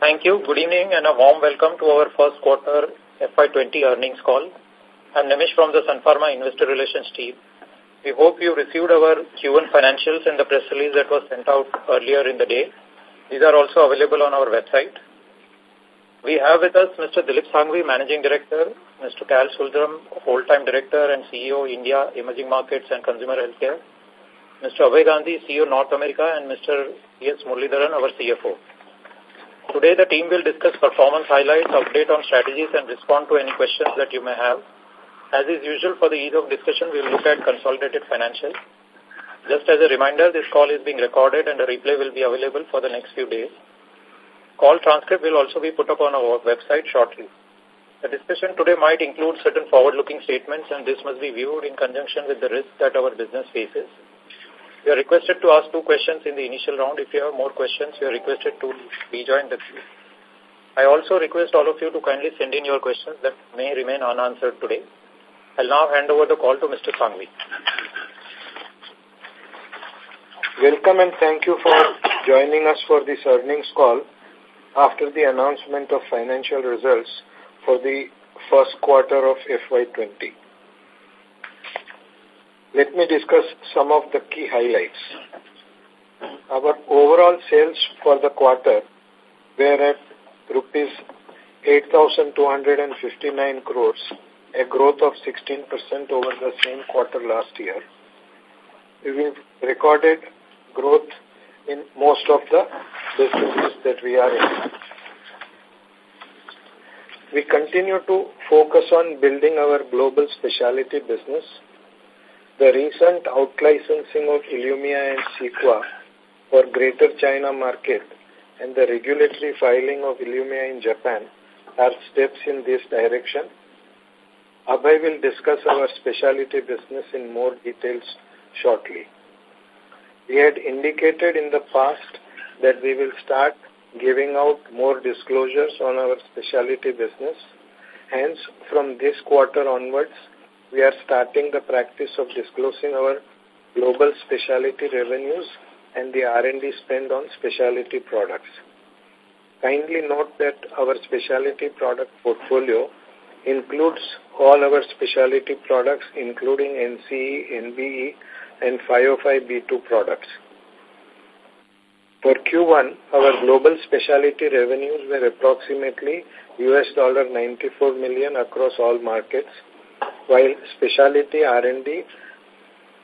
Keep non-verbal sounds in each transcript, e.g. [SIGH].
Thank you. Good evening and a warm welcome to our first quarter FY20 earnings call. I'm Nimish from the Sun Pharma Investor Relations team. We hope you received our Q1 financials and the press release that was sent out earlier in the day. These are also available on our website. We have with us Mr. Dilip Shanghvi, Managing Director, Mr. Kal Sundaram, Full-Time Director and CEO, India, Emerging Markets and Consumer Healthcare, Mr. Abhay Gandhi, CEO, North America, and Mr. E.S. Muralidharan, our CFO. Today, the team will discuss performance highlights, update on strategies, and respond to any questions that you may have. As is usual for the ease of discussion, we will look at consolidated financials. Just as a reminder, this call is being recorded and a replay will be available for the next few days. Call transcript will also be put up on our website shortly. The discussion today might include certain forward-looking statements and this must be viewed in conjunction with the risks that our business faces. You are requested to ask two questions in the initial round. If you have more questions, you are requested to rejoin the queue. I also request all of you to kindly send in your questions that may remain unanswered today. I'll now hand over the call to Mr. Shanghvi. Welcome and thank you for joining us for this earnings call after the announcement of financial results for the first quarter of FY20. Let me discuss some of the key highlights. Our overall sales for the quarter were at rupees 8,259 crores, a growth of 16% over the same quarter last year. We've recorded growth in most of the businesses that we are in. We continue to focus on building our global specialty business the recent out-licensing of ILUMYA and CEQUA for Greater China market and the regulatory filing of ILUMYA in Japan are steps in this direction. Abhay will discuss our specialty business in more details shortly. We had indicated in the past that we will start giving out more disclosures on our specialty business. Hence, from this quarter onwards, we are starting the practice of disclosing our global specialty revenues and the R&D spend on specialty products. Kindly note that our specialty product portfolio includes all our specialty products including NCE, NBE, and 505B2 products. For Q1, our global specialty revenues were approximately US $94 million across all markets, while specialty R&D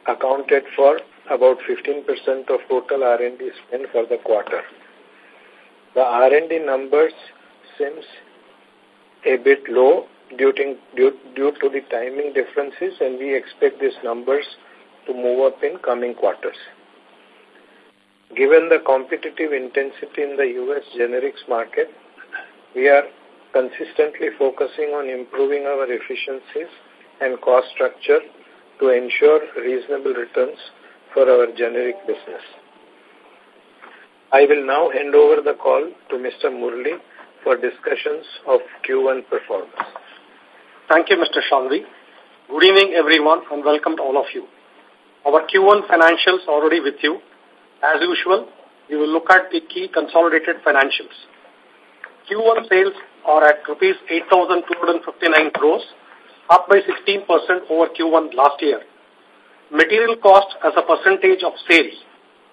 accounted for about 15% of total R&D spend for the quarter. The R&D numbers seems a bit low due to, due, due to the timing differences and we expect these numbers to move up in coming quarters. Given the competitive intensity in the U.S. generics market, we are consistently focusing on improving our efficiencies and cost structure to ensure reasonable returns for our generic business. I will now hand over the call to Mr. Murli for discussions of Q1 performance. Thank you, Mr. Shanghvi. Good evening, everyone, and welcome to all of you. Our Q1 financials already with you. As usual, we will look at the key consolidated financials. Q1 sales are at rupees 8,259 crores, up by 16% over Q1 last year. Material cost as a percentage of sales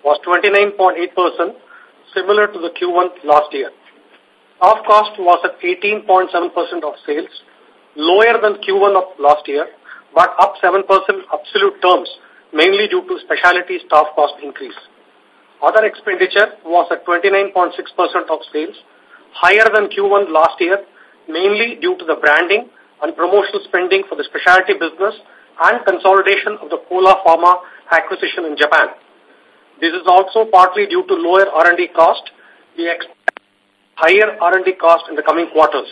was 29.8%, similar to the Q1 last year. Staff cost was at 18.7% of sales, lower than Q1 of last year, but up 7% absolute terms, mainly due to specialty staff cost increase. Other expenditure was at 29.6% of sales, higher than Q1 last year, mainly due to the branding and promotional spending for the specialty business and consolidation of the Pola Pharma acquisition in Japan. This is also partly due to lower R&D cost. We expect higher R&D cost in the coming quarters.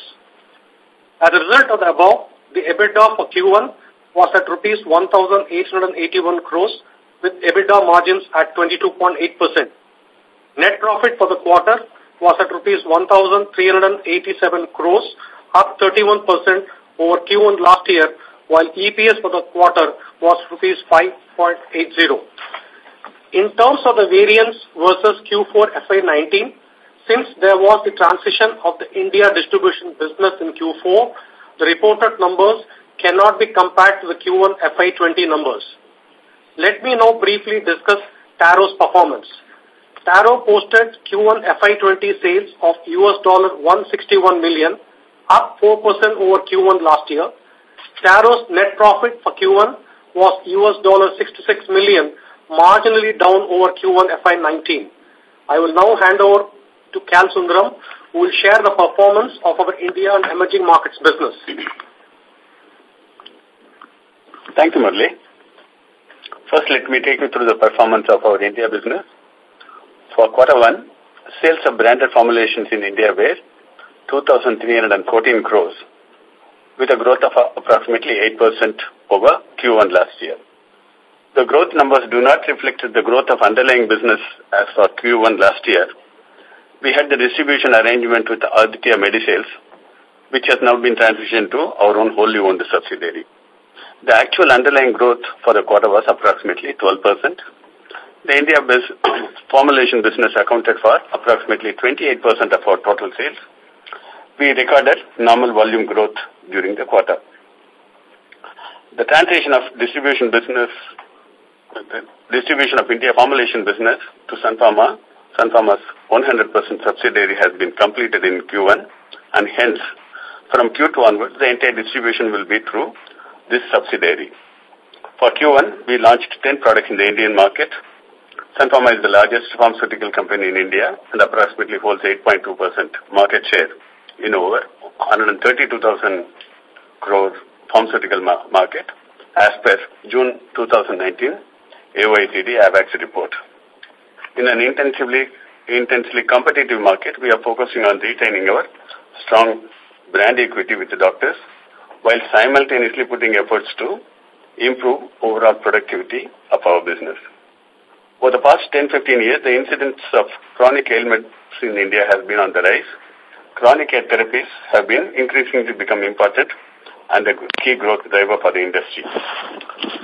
As a result of the above, the EBITDA for Q1 was at rupees 1,881 crores with EBITDA margins at 22.8%. Net profit for the quarter was at rupees 1,387 crores, up 31% over Q1 last year, while EPS for the quarter was rupees 5.80. In terms of the variance versus Q4 FY19, Since there was the transition of the India distribution business in Q4, the reported numbers cannot be compared to the Q1 FY20 numbers. Let me now briefly discuss Taro's performance. Taro posted Q1 FY20 sales of US dollar 161 million, up 4% over Q1 last year. Taro's net profit for Q1 was US dollar 66 million, marginally down over Q1 FY19. I will now hand over to Kal Sundaram, who will share the performance of our India and emerging markets business. Thank you, Murli. First, let me take you through the performance of our India business. For quarter one, sales of branded formulations in India were 2,314 crores, with a growth of approximately 8% over Q1 last year. The growth numbers do not reflect the growth of underlying business as for Q1 last year. We had the distribution arrangement with Aditya Medisales, which has now been transitioned to our own wholly owned subsidiary. The actual underlying growth for the quarter was approximately 12%. The India [COUGHS] formulation business accounted for approximately 28% of our total sales. We recorded normal volume growth during the quarter. The transition of distribution business, distribution of India formulation business to Sun Pharma, Sun Pharma's 100% subsidiary has been completed in Q1 and hence from Q2 onwards, the entire distribution will be through this subsidiary. For Q1, we launched 10 products in the Indian market Sun Pharma is the largest pharmaceutical company in India and approximately holds 8.2% market share in over 132,000 crore pharmaceutical ma market as per June 2019 AIOCD AWACS report. In an intensively, intensely competitive market, we are focusing on retaining our strong brand equity with the doctors while simultaneously putting efforts to improve overall productivity of our business. For the past 10-15 years, the incidence of chronic ailments in India has been on the rise. Chronic care therapies have been increasingly become important and a key growth driver for the industry.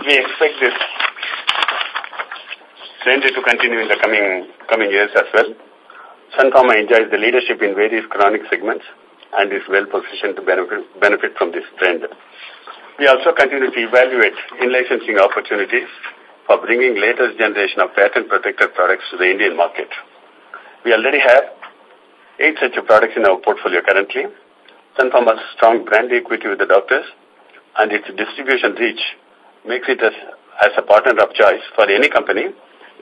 We expect this trend to continue in the coming coming years as well. Sun Pharma enjoys the leadership in various chronic segments and is well positioned to benefit, benefit from this trend. We also continue to evaluate in-licensing opportunities for bringing latest generation of patent-protected products to the Indian market. We already have eight such products in our portfolio currently. Sun Pharma's strong brand equity with the doctors and its distribution reach makes it as, as a partner of choice for any company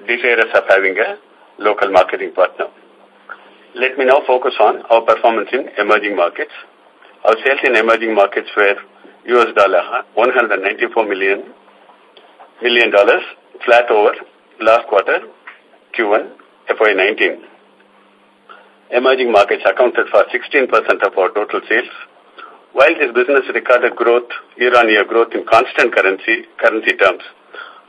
desirous of having a local marketing partner. Let me now focus on our performance in emerging markets. Our sales in emerging markets were US dollar 194 million million dollars, flat over last quarter, Q1, FY19. Emerging markets accounted for 16% of our total sales. While this business recorded growth, year-on-year growth in constant currency, currency terms,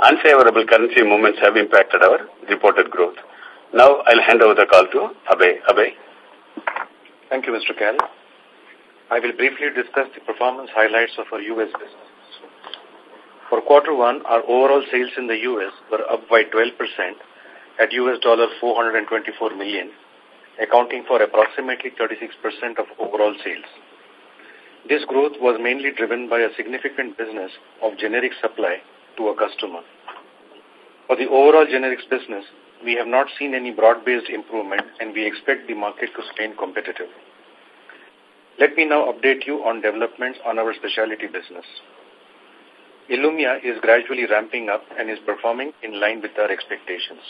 unfavorable currency movements have impacted our reported growth. Now I'll hand over the call to Abhay. Abhay. Thank you, Mr. Kal. I will briefly discuss the performance highlights of our U.S. business. For quarter one, our overall sales in the U.S. were up by 12% at US dollar 424 million, accounting for approximately 36% of overall sales. This growth was mainly driven by a significant business of generic supply to a customer. For the overall generics business, we have not seen any broad-based improvement and we expect the market to remain competitive. Let me now update you on developments on our specialty business. Ilumya is gradually ramping up and is performing in line with our expectations.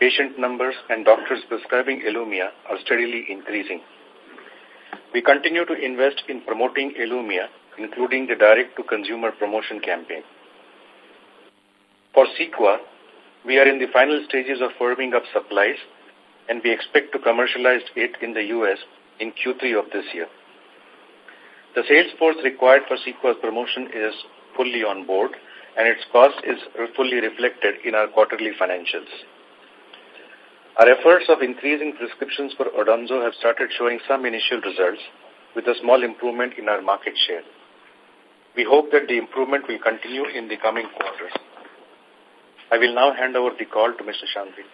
Patient numbers and doctors prescribing Ilumya are steadily increasing. We continue to invest in promoting Ilumya, including the direct-to-consumer promotion campaign. For Cequa, we are in the final stages of firming up supplies and we expect to commercialize it in the U.S. in Q3 of this year. The sales force required for Cequa's promotion is fully on board and its cost is fully reflected in our quarterly financials. Our efforts of increasing prescriptions for Odomzo have started showing some initial results with a small improvement in our market share. We hope that the improvement will continue in the coming quarters. I will now hand over the call to Mr. Shanghvi.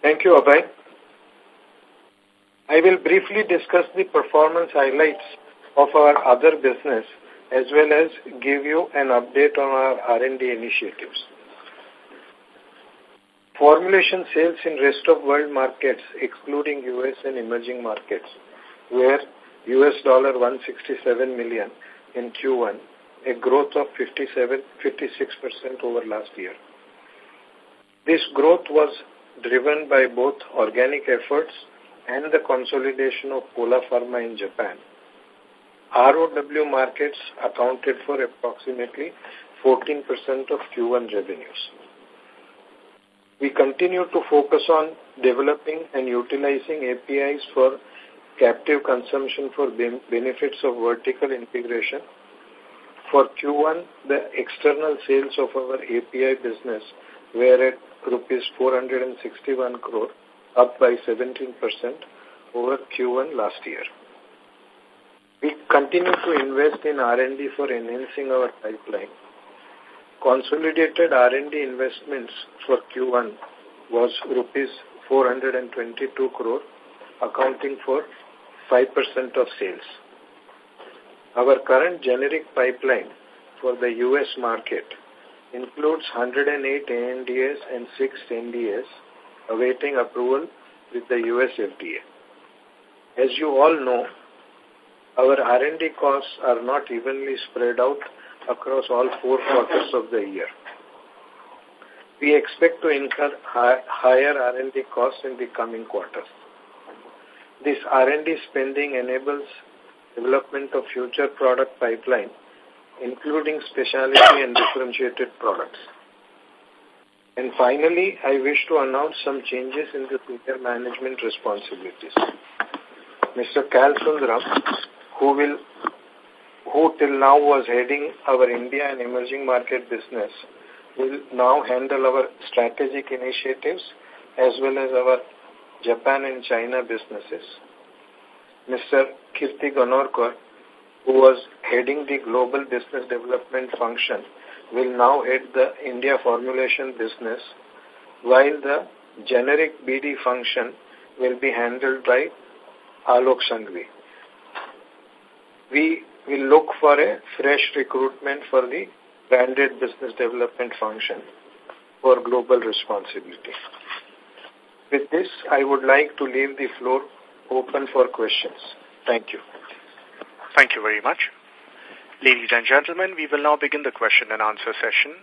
Thank you, Abhay. I will briefly discuss the performance highlights of our other business as well as give you an update on our R&D initiatives. Formulation sales in rest of world markets, excluding U.S. and emerging markets, were US dollar 167 million in Q1, a growth of 57, 56% over last year. This growth was driven by both organic efforts and the consolidation of Pola Pharma in Japan. ROW markets accounted for approximately 14% of Q1 revenues. We continue to focus on developing and utilizing APIs for captive consumption for benefits of vertical integration. For Q1, the external sales of our API business were at rupees 461 crore, up by 17% over Q1 last year. We continue to invest in R&D for enhancing our pipeline. Consolidated R&D investments for Q1 was rupees 422 crore, accounting for 5% of sales. Our current generic pipeline for the U.S. market includes 108 ANDAs and 6 NDAs awaiting approval with the U.S. FDA. As you all know, our R&D costs are not evenly spread out across all four quarters of the year. We expect to incur higher R&D costs in the coming quarters. This R&D spending enables development of future product pipeline, including specialty and differentiated products. And finally, I wish to announce some changes in the senior management responsibilities. Mr. Kal Sundaram, who will, who till now was heading our India and emerging market business, will now handle our strategic initiatives as well as our Japan and China businesses. Mr. Kirti Ganorkar, who was heading the global business development function, will now head the India formulation business, while the generic BD function will be handled by Alok Shanghvi. We will look for a fresh recruitment for the branded business development function for global responsibility. With this, I would like to leave the floor open for questions. Thank you. Thank you very much. Ladies and gentlemen, we will now begin the question and answer session.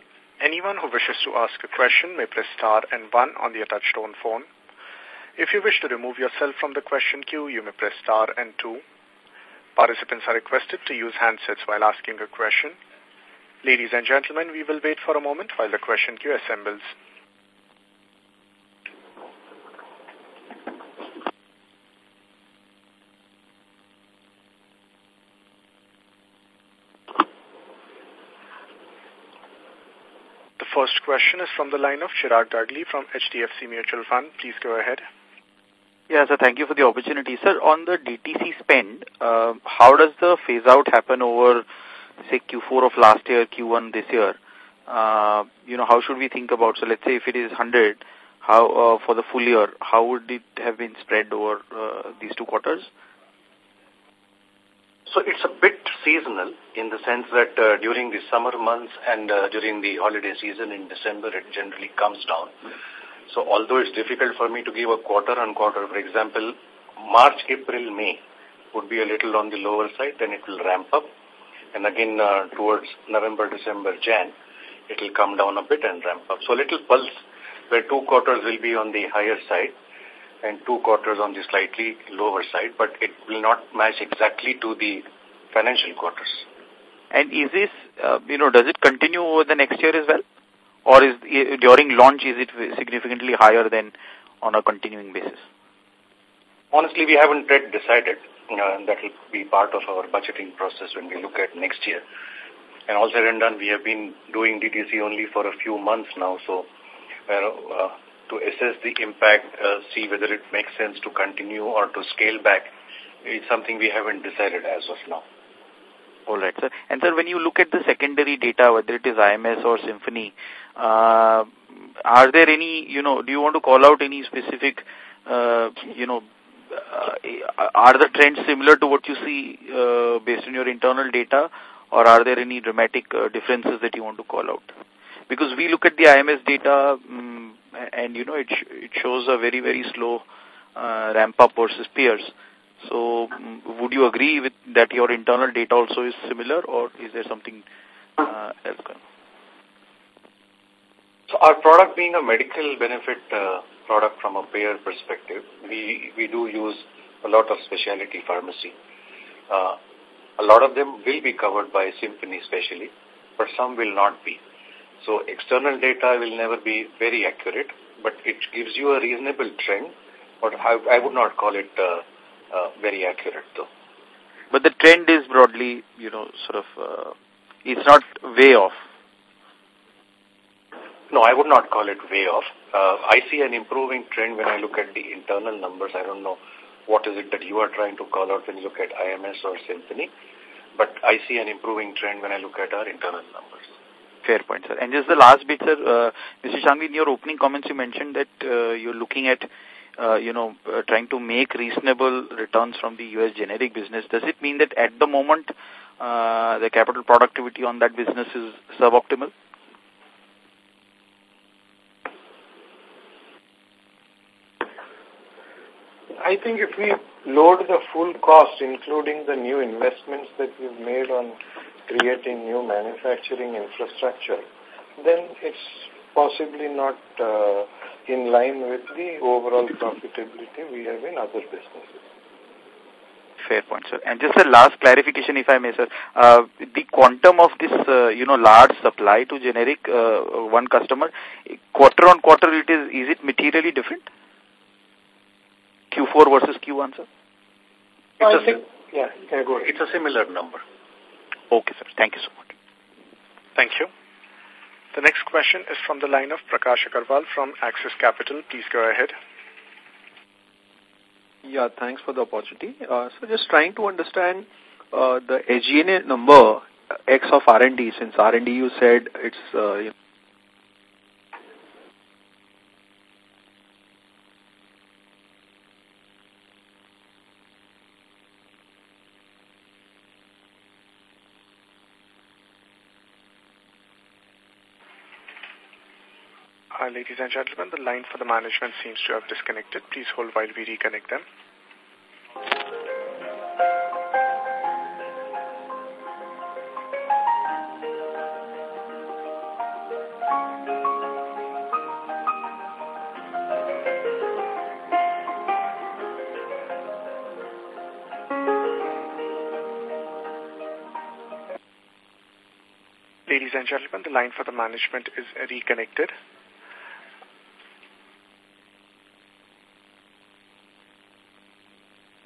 Anyone who wishes to ask a question may press star and one on the touchtone phone. If you wish to remove yourself from the question queue, you may press star and two. Participants are requested to use handsets while asking a question. Ladies and gentlemen, we will wait for a moment while the question queue assembles. The first question is from the line of Chirag Dagli from HDFC Mutual Fund. Please go ahead. Yeah, sir, thank you for the opportunity. Sir, on the DTC spend, uh, how does the phase out happen over, say, Q4 of last year, Q1 this year? Uh, you know, how should we think about, so let's say if it is 100, how, uh, for the full year, how would it have been spread over uh, these two quarters? So it's a bit seasonal in the sense that uh, during the summer months and uh, during the holiday season in December, it generally comes down. So although it's difficult for me to give a quarter on quarter, for example, March, April, May would be a little on the lower side, then it will ramp up. And again, uh, towards November, December, Jan, it will come down a bit and ramp up. So a little pulse where two quarters will be on the higher side and two quarters on the slightly lower side, but it will not match exactly to the financial quarters. And is this, uh, you know, does it continue over the next year as well? Or is during launch, is it significantly higher than on a continuing basis? Honestly, we haven't yet decided. And that will be part of our budgeting process when we look at next year. And said and done, we have been doing DTC only for a few months now, so uh, to assess the impact, uh, see whether it makes sense to continue or to scale back. It's something we haven't decided as of now. All right, sir. And sir, when you look at the secondary data, whether it is IMS or Symphony, uh, are there any, you know, do you want to call out any specific, uh, you know, uh, are the trends similar to what you see uh, based on your internal data, or are there any dramatic uh, differences that you want to call out? Because we look at the IMS data, um, and you know it sh it shows a very very slow uh, ramp up versus peers. So, um, would you agree with that your internal data also is similar, or is there something uh, else? So, our product being a medical benefit uh, product from a payer perspective, we we do use a lot of specialty pharmacy. Uh, a lot of them will be covered by Symphony especially, but some will not be. So external data will never be very accurate, but it gives you a reasonable trend, but I, I would not call it uh, uh, very accurate though. But the trend is broadly, you know, sort of, uh, it's not way off. No, I would not call it way off. Uh, I see an improving trend when I look at the internal numbers. I don't know what is it that you are trying to call out when you look at IMS or Symphony, but I see an improving trend when I look at our internal numbers. Fair point, sir. And just the last bit, sir, uh, Mr. Shanghvi, in your opening comments, you mentioned that uh, you're looking at, uh, you know, uh, trying to make reasonable returns from the U.S. generic business. Does it mean that at the moment, uh, the capital productivity on that business is suboptimal? I think if we load the full cost, including the new investments that we've made on creating new manufacturing infrastructure, then it's possibly not uh, in line with the overall profitability we have in other businesses. Fair point, sir. And just a last clarification, if I may, sir. Uh, the quantum of this, uh, you know, large supply to generic uh, one customer, quarter on quarter, it is is it materially different? Q4 versus Q1, sir? I think, yeah, yeah, go ahead. It's a similar number. Okay, sir. Thank you so much. Thank you. The next question is from the line of Prakash Agarwal from Axis Capital. Please go ahead. Yeah, thanks for the opportunity. Uh, so just trying to understand uh, the SG&A number uh, X of R&D, since R&D you said it's uh, ladies and gentlemen, the line for the management seems to have disconnected. Please hold while we reconnect them. Ladies and gentlemen, the line for the management is reconnected.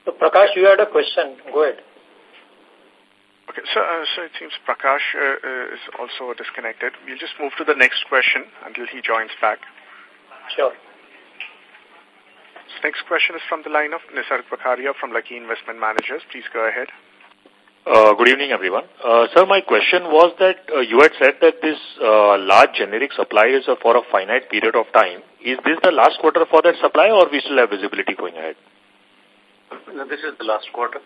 So, Prakash, you had a question. Go ahead. Okay, so, uh, so it seems Prakash uh, uh, is also disconnected. We'll just move to the next question until he joins back. Sure. So next question is from the line of Nisarg Vakharia from Lucky Investment Managers. Please go ahead. Uh, good evening, everyone. Uh, sir, my question was that uh, you had said that this uh, large generic supply is uh, for a finite period of time. Is this the last quarter for that supply or we still have visibility going ahead? No, this is the last quarter.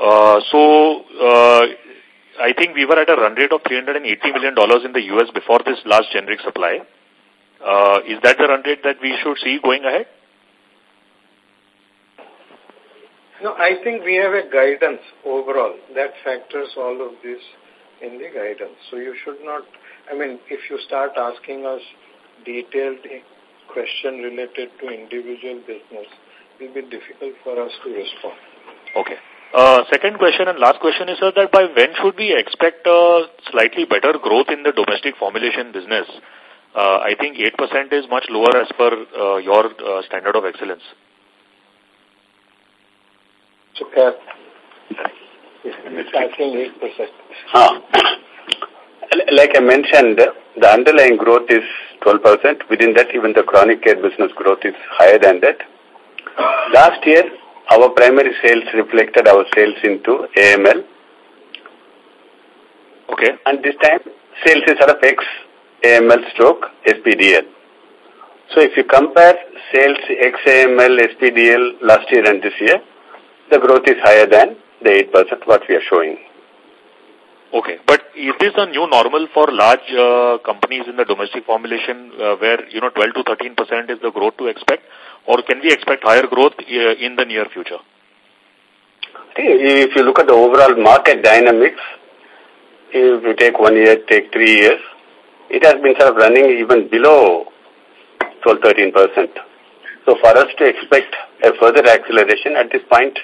Uh, so, uh, I think we were at a run rate of $380 million in the U.S. before this last generic supply. Uh, is that the run rate that we should see going ahead? No, I think we have a guidance overall that factors all of this in the guidance. So you should not, I mean, if you start asking us detailed question related to individual business, it will be difficult for us to respond. Okay. Uh, second question and last question is, sir, that by when should we expect a slightly better growth in the domestic formulation business? Uh, I think 8% is much lower as per uh, your uh, standard of excellence. So, Cap, it's asking 8%. Huh. Like I mentioned, the underlying growth is 12%. Within that, even the chronic care business growth is higher than that. Last year, our primary sales reflected our sales into AML. Okay. And this time, sales is sort of X AML stroke SPDL. So if you compare sales X AML SPDL last year and this year, the growth is higher than the 8% what we are showing. Okay. But is this a new normal for large uh, companies in the domestic formulation uh, where, you know, 12 to 13% is the growth to expect? Or can we expect higher growth uh, in the near future? If you look at the overall market dynamics, if you take one year, take three years, it has been sort of running even below 12-13%. So for us to expect a further acceleration at this point,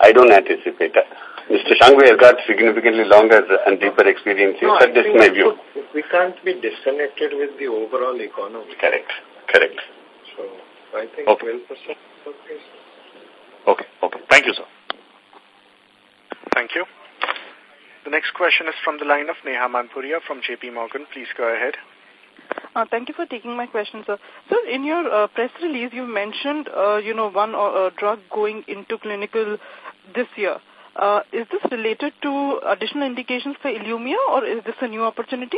I don't anticipate that. Mr. Shanghvi has got significantly longer and deeper experience. No, but this my view. We can't be disconnected with the overall economy. Correct. Correct. So I think okay. 12% Okay. Okay. Thank you, sir. Thank you. The next question is from the line of Neha Manpuria from JP Morgan. Please go ahead. Uh, thank you for taking my question, sir. Sir, in your uh, press release, you mentioned, uh, you know, one uh, drug going into clinical this year. Uh, is this related to additional indications for Ilumya or is this a new opportunity?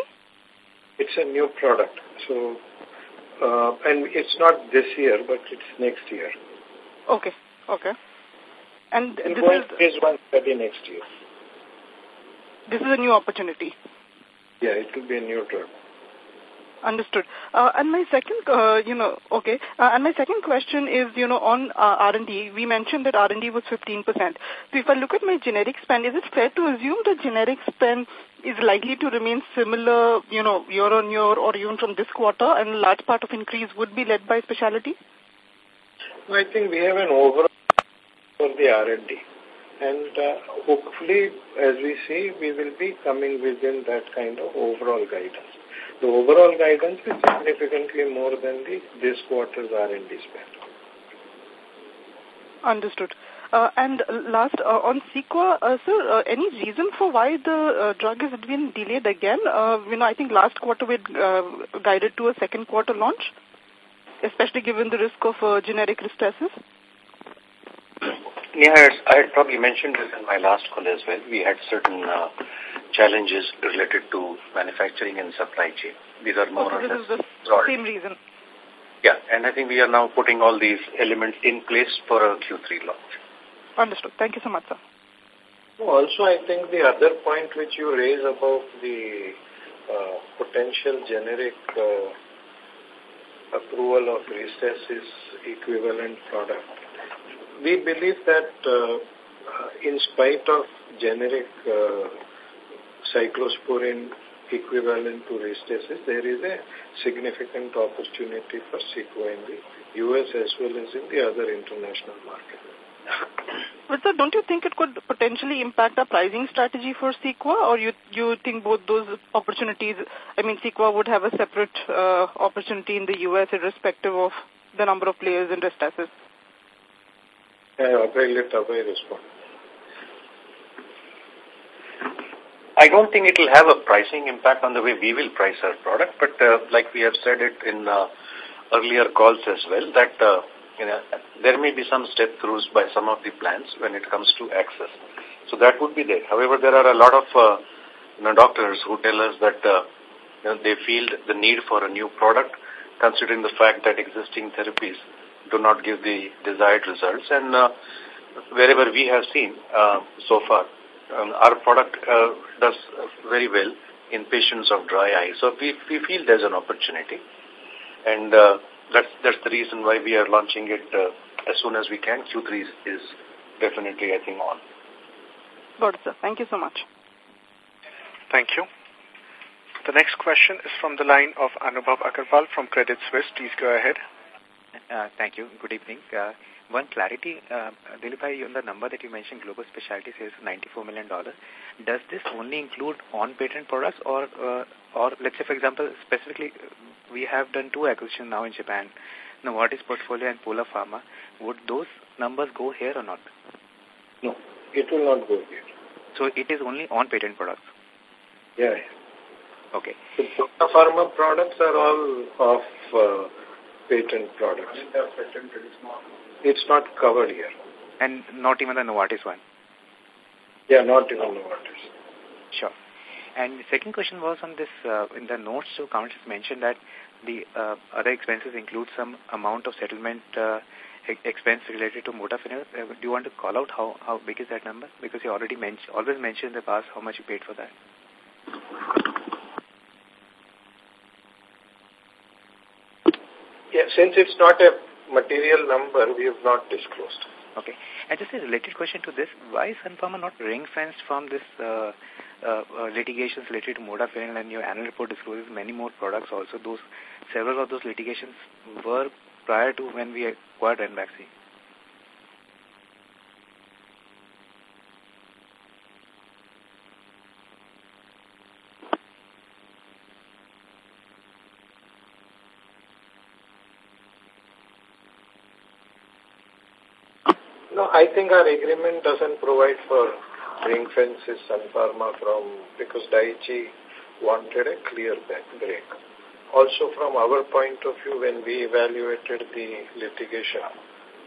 It's a new product. So, uh, and it's not this year, but it's next year. Okay, okay. And this is phase one study next year. This is a new opportunity. Yeah, it will be a new drug. Understood. Uh, and my second, uh, you know, okay, uh, and my second question is, you know, on uh, R&D, we mentioned that R&D was 15%. So if I look at my generic spend, is it fair to assume that generic spend is likely to remain similar, you know, year on year or even from this quarter, and a large part of increase would be led by specialty? I think we have an overall for the R&D. And uh, hopefully, as we see, we will be coming within that kind of overall guidance. The overall guidance is significantly more than the this quarter's R&D spend. Understood. Uh, and last, uh, on Cequa, uh, sir, uh, any reason for why the uh, drug has been delayed again? Uh, you know, I think last quarter we uh, guided to a second quarter launch, especially given the risk of uh, generic Restasis. Yeah, I had probably mentioned this in my last call as well. We had certain uh, challenges related to manufacturing and supply chain. These are more okay, or less the same reason. Yeah, and I think we are now putting all these elements in place for a Q3 launch. Understood. Thank you so much, sir. Also, I think the other point which you raise about the uh, potential generic uh, approval of Restasis equivalent product, we believe that uh, in spite of generic uh, cyclosporin equivalent to Restasis, there is a significant opportunity for Cequa in the U.S. as well as in the other international markets. But sir, don't you think it could potentially impact the pricing strategy for Cequa or you you think both those opportunities, I mean Cequa would have a separate uh, opportunity in the US irrespective of the number of players in Restasis? Yeah, Abhay, let Abhay respond. I don't think it will have a pricing impact on the way we will price our product, but uh, like we have said it in uh, earlier calls as well, that uh, you know, there may be some step-throughs by some of the plans when it comes to access. So that would be there. However, there are a lot of uh, you know, doctors who tell us that uh, you know, they feel the need for a new product, considering the fact that existing therapies do not give the desired results. And uh, wherever we have seen uh, so far, um, our product uh, does very well in patients of dry eye. So we, we feel there's an opportunity. And uh, that's, that's the reason why we are launching it uh, as soon as we can. Q3 is, is definitely, I think, on. Good, sir. Thank you so much. Thank you. The next question is from the line of Anubhav Agarwal from Credit Suisse. Please go ahead. Uh, thank you. Good evening. Uh, one clarity, uh, Dilip on the number that you mentioned, global specialty sales $94 million. Does this only include on-patent products or, uh, or let's say, for example, specifically, we have done two acquisitions now in Japan, Novartis portfolio and Pola Pharma. Would those numbers go here or not? No, it will not go here. So it is only on-patent products? Yeah. Okay. The Pola Pharma products are all of uh, patent products. It's not covered here. And not even the Novartis one? Yeah, not even Novartis. Sure. And the second question was on this, uh, in the notes to accounts, it's mentioned that the uh, other expenses include some amount of settlement uh, expense related to modafinil. Uh, do you want to call out how, how big is that number? Because you already mentioned, always mentioned in the past how much you paid for that. Yeah, since it's not a material number, we have not disclosed. Okay. And just a related question to this, why is Sun Pharma not ring-fenced from this uh, uh, uh, litigations related to modafinil and your annual report discloses many more products also. Those Several of those litigations were prior to when we acquired Ranbaxy. No, I think our agreement doesn't provide for ring fences Sun Pharma from, because Daiichi wanted a clear break. Also from our point of view, when we evaluated the litigation,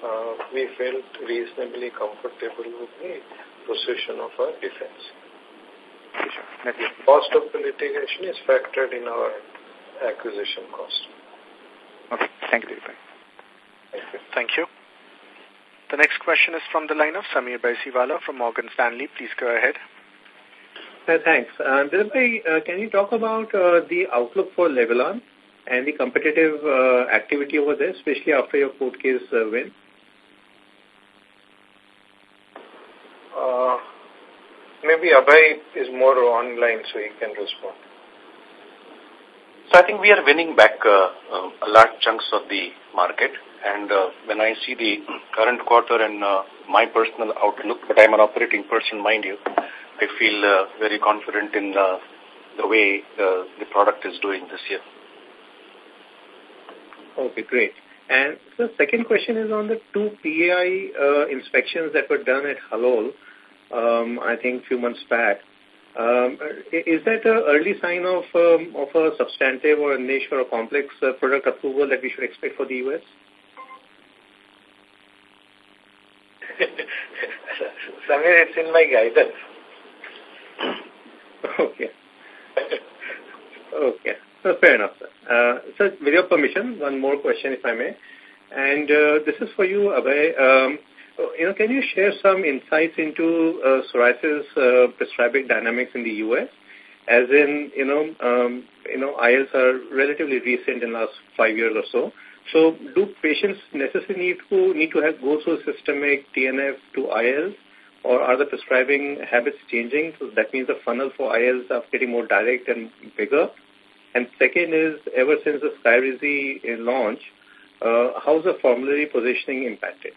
uh, we felt reasonably comfortable with the position of our defense. The cost of the litigation is factored in our acquisition cost. Okay. Thank you, Thank you. Thank you. The next question is from the line of Samir Baisiwala from Morgan Stanley. Please go ahead. Uh, thanks. Uh, uh, can you talk about uh, the outlook for Levulan and the competitive uh, activity over there, especially after your court case uh, win? Uh, maybe Abhay is more online, so he can respond. So I think we are winning back uh, uh, large chunks of the market. And uh, when I see the current quarter and uh, my personal outlook, but I'm an operating person, mind you, I feel uh, very confident in the way the product is doing this year. Okay, great. And the second question is on the two PAI inspections that were done at Halol, um, I think a few months back. Um, is that an early sign of um, of a substantive or a niche or a complex product approval that we should expect for the U.S.? Samir, it's in my guidance. okay. okay. So fair enough, sir. Uh, so with your permission, one more question, if I may. And uh, this is for you, Abhay. Um, you know, can you share some insights into uh, psoriasis uh, prescribing dynamics in the U.S.? As in, you know, um, you know, ILs are relatively recent in the last five years or so. So do patients necessarily need to, need to have, go through systemic TNF to ILs or are the prescribing habits changing? So that means the funnel for ILs are getting more direct and bigger. And second is, ever since the Skyrizi launch, uh, how's the formulary positioning impacted?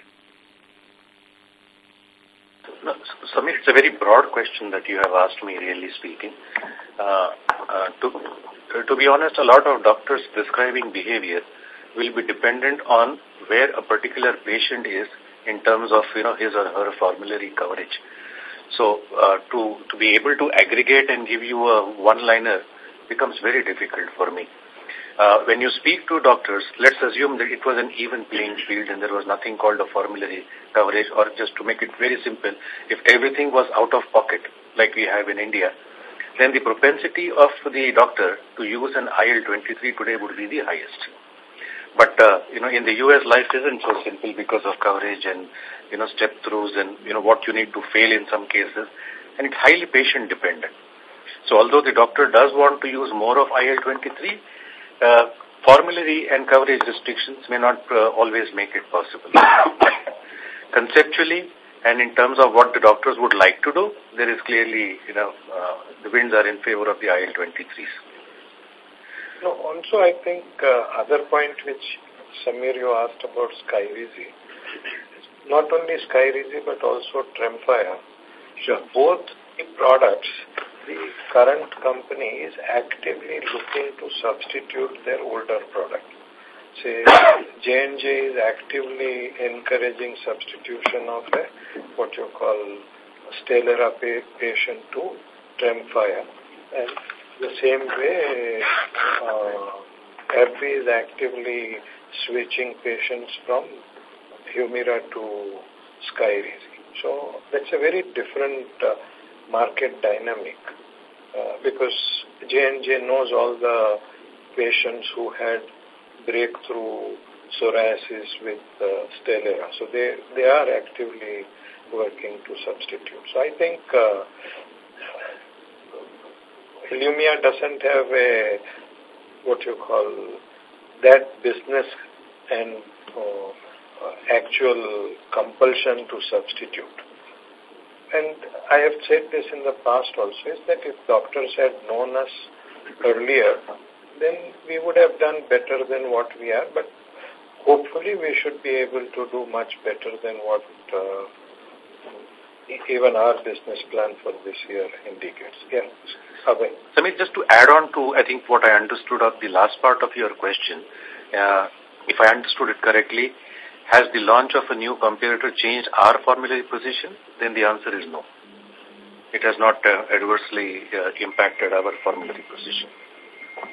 No, Samir, it's a very broad question that you have asked me, really speaking. Uh, uh, to, to be honest, a lot of doctors' prescribing behavior will be dependent on where a particular patient is in terms of you know his or her formulary coverage. So uh, to to be able to aggregate and give you a one-liner becomes very difficult for me. Uh, when you speak to doctors, let's assume that it was an even playing field and there was nothing called a formulary coverage or just to make it very simple, if everything was out of pocket like we have in India, then the propensity of the doctor to use an IL-23 today would be the highest. But, uh, you know, in the U.S., life isn't so simple because of coverage and, you know, step-throughs and, you know, what you need to fail in some cases. And it's highly patient-dependent. So although the doctor does want to use more of IL-23, uh, formulary and coverage restrictions may not uh, always make it possible. [COUGHS] Conceptually, and in terms of what the doctors would like to do, there is clearly, you know, uh, the winds are in favor of the IL-23s. No, also I think uh, other point which Samir you asked about Skyrizi, not only Skyrizi but also Tremfya. Sure. Both the products, the current company is actively looking to substitute their older product. Say, [COUGHS] J&J is actively encouraging substitution of a, what you call Stelara patient to Tremfya. And the same way, uh, AbbVie is actively switching patients from Humira to Skyrizi. So that's a very different uh, market dynamic uh, because J&J knows all the patients who had breakthrough psoriasis with uh, Stelara. So they, they are actively working to substitute. So I think uh, Ilumya doesn't have a, what you call, that business and uh, actual compulsion to substitute. And I have said this in the past also, is that if doctors had known us earlier, then we would have done better than what we are. But hopefully we should be able to do much better than what uh, even our business plan for this year indicates. Yeah, Abhay. Samir, just to add on to, I think, what I understood of the last part of your question, uh, if I understood it correctly, has the launch of a new competitor changed our formulary position? Then the answer is no. It has not uh, adversely uh, impacted our formulary position.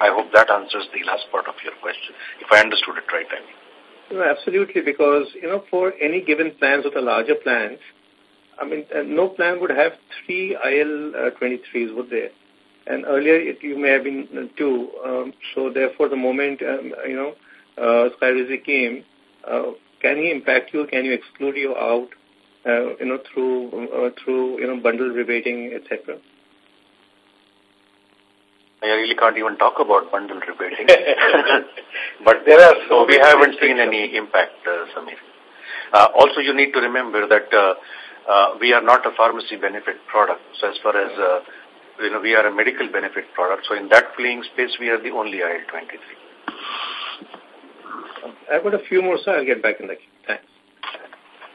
I hope that answers the last part of your question, if I understood it right. I mean. No, absolutely, because, you know, for any given plans or the larger plans, I mean, uh, no plan would have three IL-23s, uh, would there? And earlier it, you may have been uh, two. Um, so therefore, the moment, um, you know, uh, Skyrizi came, uh, can he impact you? Can you exclude you out, uh, you know, through, uh, through, you know, bundle rebating, etc.? I really can't even talk about bundle rebating. [LAUGHS] but there are so we haven't seen any impact, uh, Samir. Uh, also, you need to remember that uh, uh, we are not a pharmacy benefit product. So as far as, uh, you know, we are a medical benefit product. So in that playing space, we are the only IL-23. I've got a few more, so I'll get back in the queue. Thanks.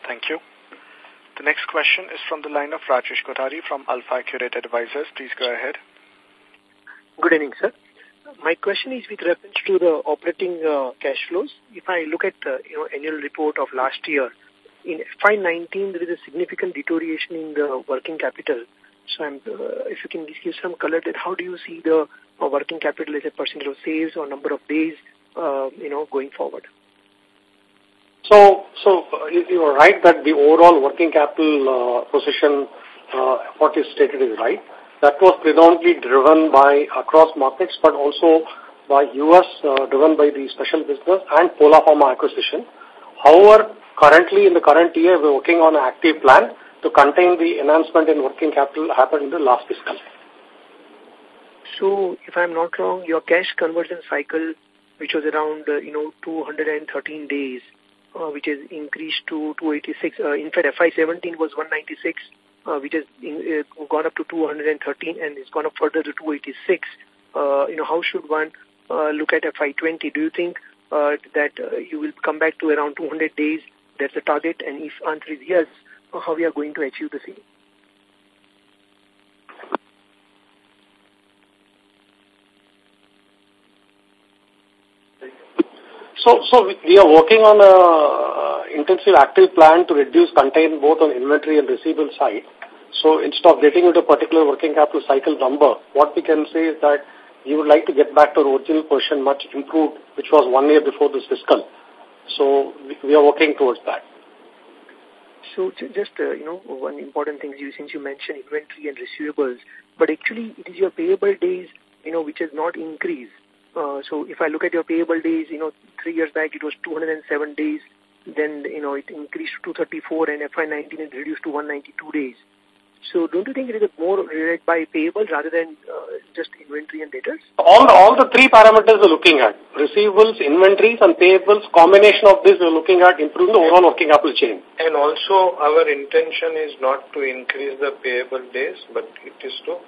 Thank you. The next question is from the line of Rajesh Kothari from AlfAccurate Advisors. Please go ahead. Good evening, sir. My question is with reference to the operating uh, cash flows. If I look at the you know, annual report of last year, in FY19 there is a significant deterioration in the working capital. So I'm, uh, if you can give some color that how do you see the uh, working capital as a percentage of sales or number of days, uh, you know, going forward? So, so uh, you are right that the overall working capital uh, position, uh, what is stated is right. That was predominantly driven by across markets, but also by U.S., uh, driven by the special business and Pola Pharma acquisition. However, currently in the current year, we're working on an active plan to contain the enhancement in working capital happened in the last fiscal. So, if I'm not wrong, your cash conversion cycle, which was around, uh, you know, 213 days, uh, which has increased to 286. Uh, in fact, FY17 was 196 uh, which has uh, gone up to 213 and it's gone up further to 286. Uh, you know, how should one uh, look at FY20? Do you think uh, that uh, you will come back to around 200 days? That's the target. And if answer is yes, how we are going to achieve the same? So, so we are working on a intensive active plan to reduce contain both on inventory and receivable side. So instead of getting into a particular working capital cycle number, what we can say is that we would like to get back to the original position much improved, which was one year before this fiscal. So we are working towards that. So just, uh, you know, one important thing you, since you mentioned inventory and receivables, but actually it is your payable days, you know, which has not increased. Uh, so if I look at your payable days, you know, three years back it was 207 days, then, you know, it increased to 234 and FY19 it reduced to 192 days. So don't you think it is more related by payables rather than uh, just inventory and debtors? All all the three parameters we're looking at, receivables, inventories and payables, combination of this we're looking at improving the overall working capital chain. And also our intention is not to increase the payable days, but it is to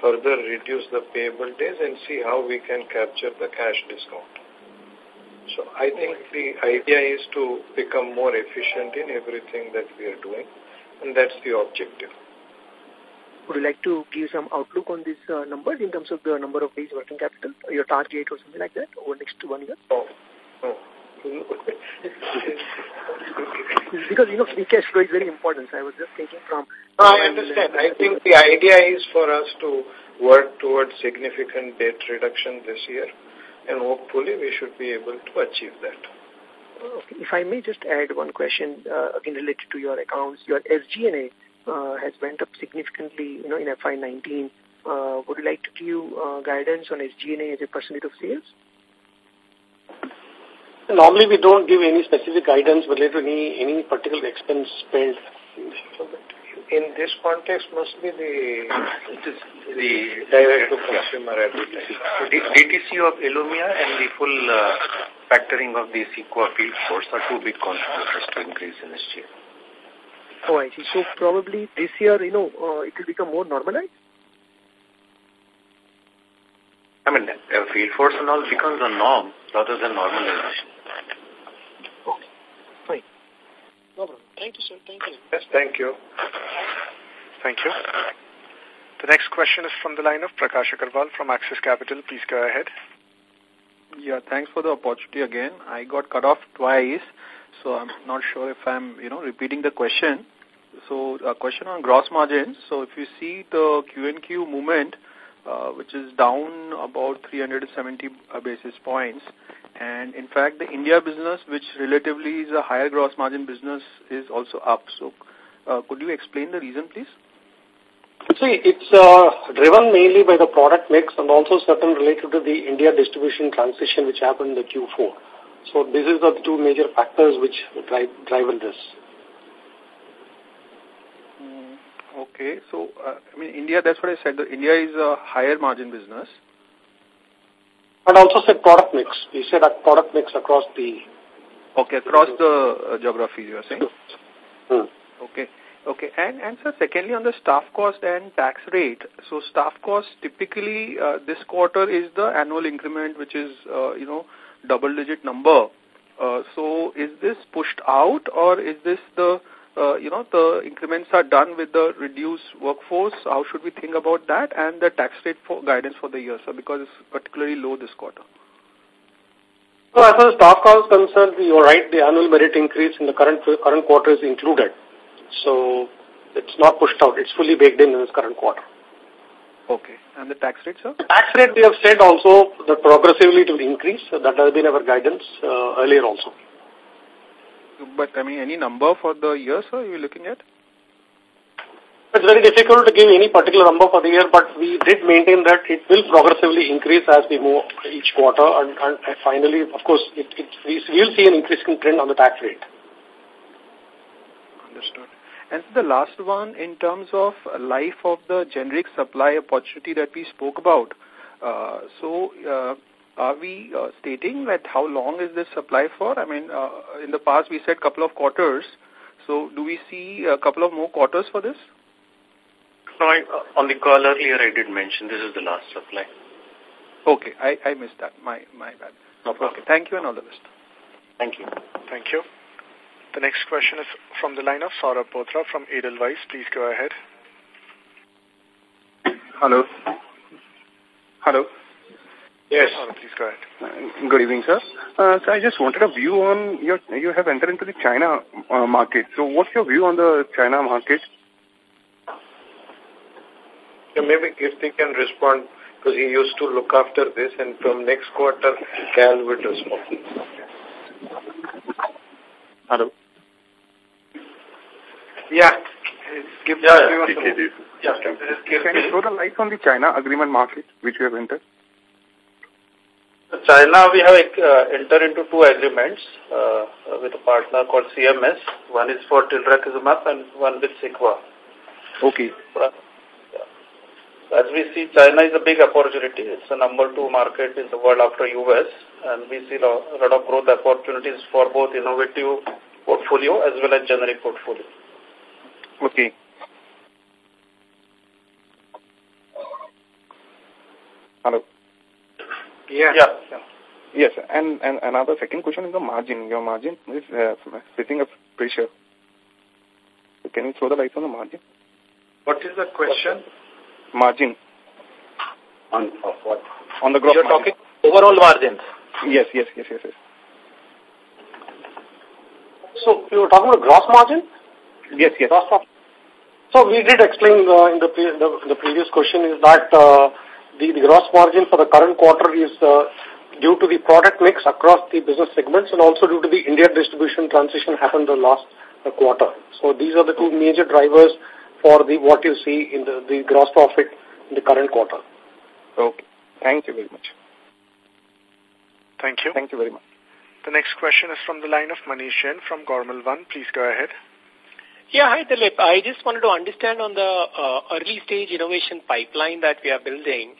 further reduce the payable days and see how we can capture the cash discount. So I think the idea is to become more efficient in everything that we are doing, and that's the objective. Would you like to give some outlook on these uh, numbers in terms of the number of days working capital, your target or something like that over next one year? No. no. because, you know, free cash flow is very important. So I was just thinking from... No, I understand. I think the idea is for us to work towards significant debt reduction this year and hopefully we should be able to achieve that. Okay. If I may just add one question, uh, again related to your accounts, your SG&A uh, has went up significantly, you know, in FY19. Uh, would you like to give uh, guidance on SG&A as a percentage of sales? Normally, we don't give any specific guidance related to any, any particular expense spent. In this context, must be the, it is the direct-to-consumer advertising. DTC of Ilumya and the full uh, factoring of the Cequa field force are two big contributors to increase in SG. Oh, I see. So probably this year, you know, uh, it will become more normalized? I mean, uh, field force and all becomes a norm rather than normalization. Okay, fine. No problem. Thank you, sir. Thank you. Yes, thank you. Thank you. The next question is from the line of Prakash Agarwal from Axis Capital. Please go ahead. Yeah, thanks for the opportunity again. I got cut off twice, so I'm not sure if I'm, you know, repeating the question. So a question on gross margins. So if you see the Q&Q movement, uh, which is down about 370 uh, basis points, and in fact, the India business, which relatively is a higher gross margin business, is also up. So uh, could you explain the reason, please? See, it's uh, driven mainly by the product mix and also certain related to the India distribution transition which happened in the Q4. So this is the two major factors which drive, drive this. Mm, okay, so uh, I mean India, that's what I said. The India is a higher margin business. And also said product mix. We said a product mix across the... Okay, across the uh, geographies you are saying? Hmm. Okay. Okay. And, and sir, secondly, on the staff cost and tax rate, so staff cost typically uh, this quarter is the annual increment, which is, uh, you know, double-digit number. Uh, so is this pushed out or is this the, uh, you know, the increments are done with the reduced workforce? How should we think about that? And the tax rate for guidance for the year, sir, because it's particularly low this quarter. So as far as staff cost is concerned, you're right, the annual merit increase in the current current quarter is included. So it's not pushed out. It's fully baked in in this current quarter. Okay. And the tax rate, sir? The tax rate, we have said also that progressively it will increase. That has been our guidance uh, earlier also. But, I mean, any number for the year, sir, you're looking at? It's very difficult to give any particular number for the year, but we did maintain that it will progressively increase as we move each quarter. And, and finally, of course, it, it, we will see an increasing trend on the tax rate. Understood. And the last one, in terms of life of the generic supply opportunity that we spoke about, uh, so uh, are we uh, stating that how long is this supply for? I mean, uh, in the past we said couple of quarters. So do we see a couple of more quarters for this? No, I, uh, on the call earlier I did mention this is the last supply. Okay, I, I missed that. My, my bad. No problem. Okay, thank you and all the best. Thank you. Thank you. The next question is from the line of Saurabh Potra from Edelweiss. Please go ahead. Hello. Hello. Yes. Saurabh, please go ahead. Good evening, sir. Uh, so I just wanted a view on your, you have entered into the China uh, market. So what's your view on the China market? Yeah, maybe if they can respond, because he used to look after this, and from next quarter, Kal would respond. Hello. Yeah. Give, Yeah, yeah. a- yeah. Can you throw the light on the China agreement market which you have entered? China, we have uh, entered into two agreements uh, with a partner called CMS. One is for Tildrakizumab and one with Cequa. Okay. As we see, China is a big opportunity. It's the number two market in the world after U.S. And we see a lot of growth opportunities for both innovative portfolio as well as generic portfolio. Okay. Hello. Yeah. Yeah. Yes, and, and another second question is the margin. Your margin is uh, sitting up pressure. So can you throw the light on the margin? What is the question? Margin. On of what? On the gross margin. You're margin. talking overall margins. Yes, yes, yes, yes, yes. So you were talking about gross margin? Yes, yes. Gross profit. So we did explain uh, in the, pre the, the previous question is that uh, the, the gross margin for the current quarter is uh, due to the product mix across the business segments and also due to the India distribution transition happened the last uh, quarter. So these are the two major drivers for the what you see in the, the gross profit in the current quarter. Okay. Thank you very much. Thank you. Thank you very much. The next question is from the line of Manish Jain from Gormal One. Please go ahead. Yeah, hi Dilip. I just wanted to understand on the uh, early stage innovation pipeline that we are building,